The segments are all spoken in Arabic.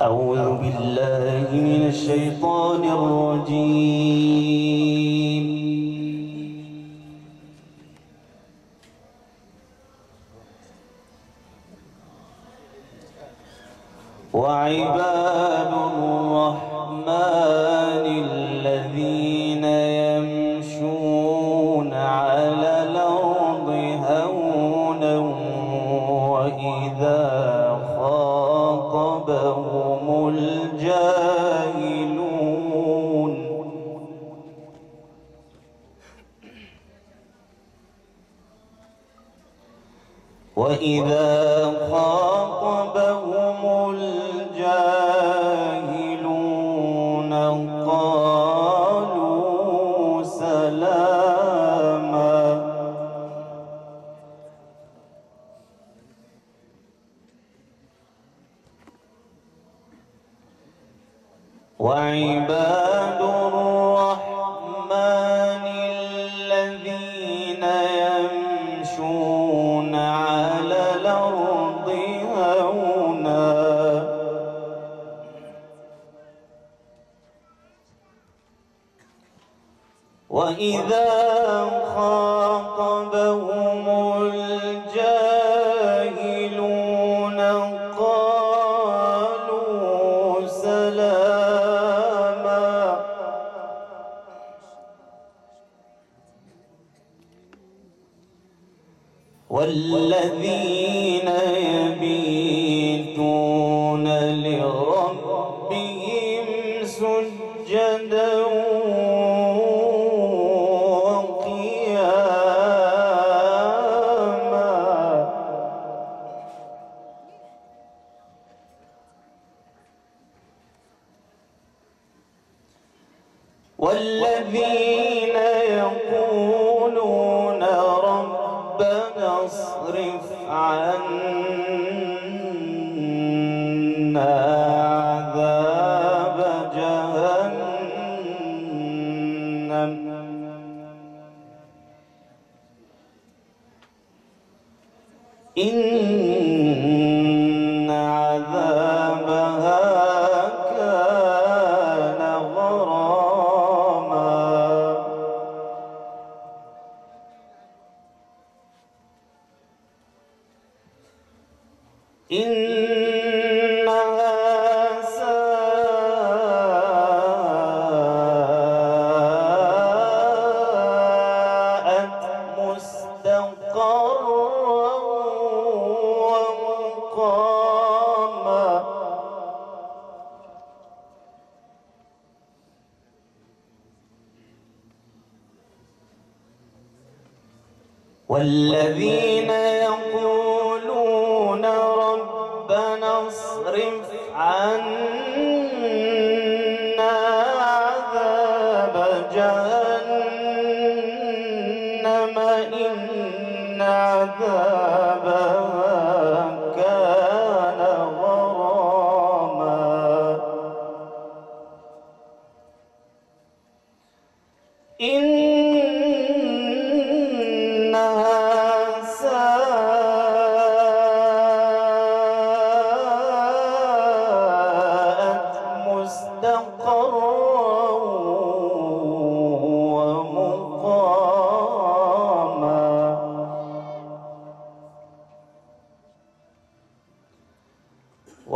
أعوذ بالله من الشيطان الرجيم. وعباد الرحمن وإذا خاطبهم الجاهلون قالوا سلاما وعباد وإذا خاطبهم الجاهلون قالوا سلاما والذين يبيتون والذين يقولون ربنا اصرف عنا ومقاما والذين يقولون ربنا اصرف عنا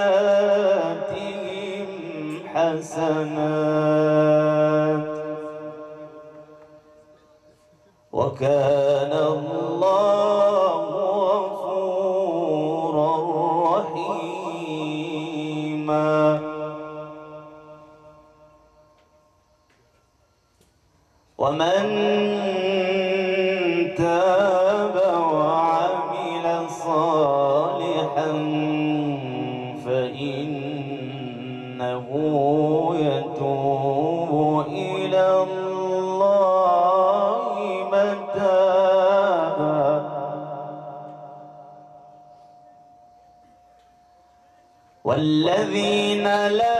سيئاتهم حسنات وكان الله غفورا رحيما ومن والذين لا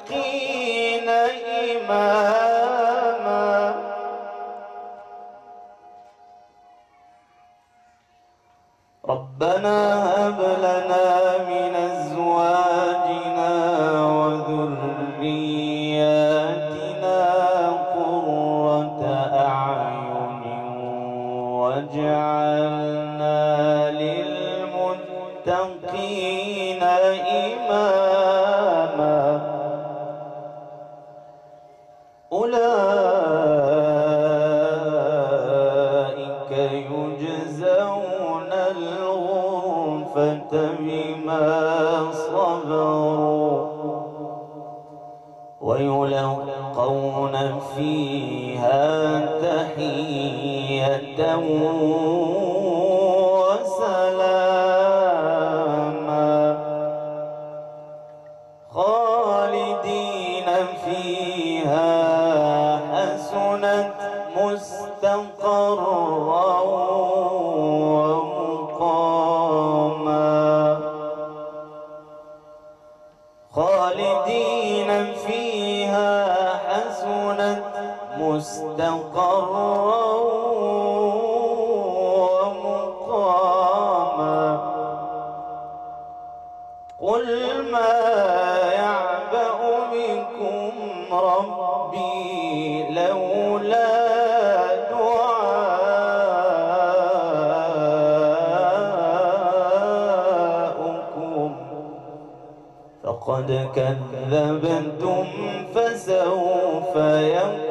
للمتقين بما صبروا ويلقون فيها تحية خالدين فيها حسنت مستقرا فقد كذبتم فسوف يكون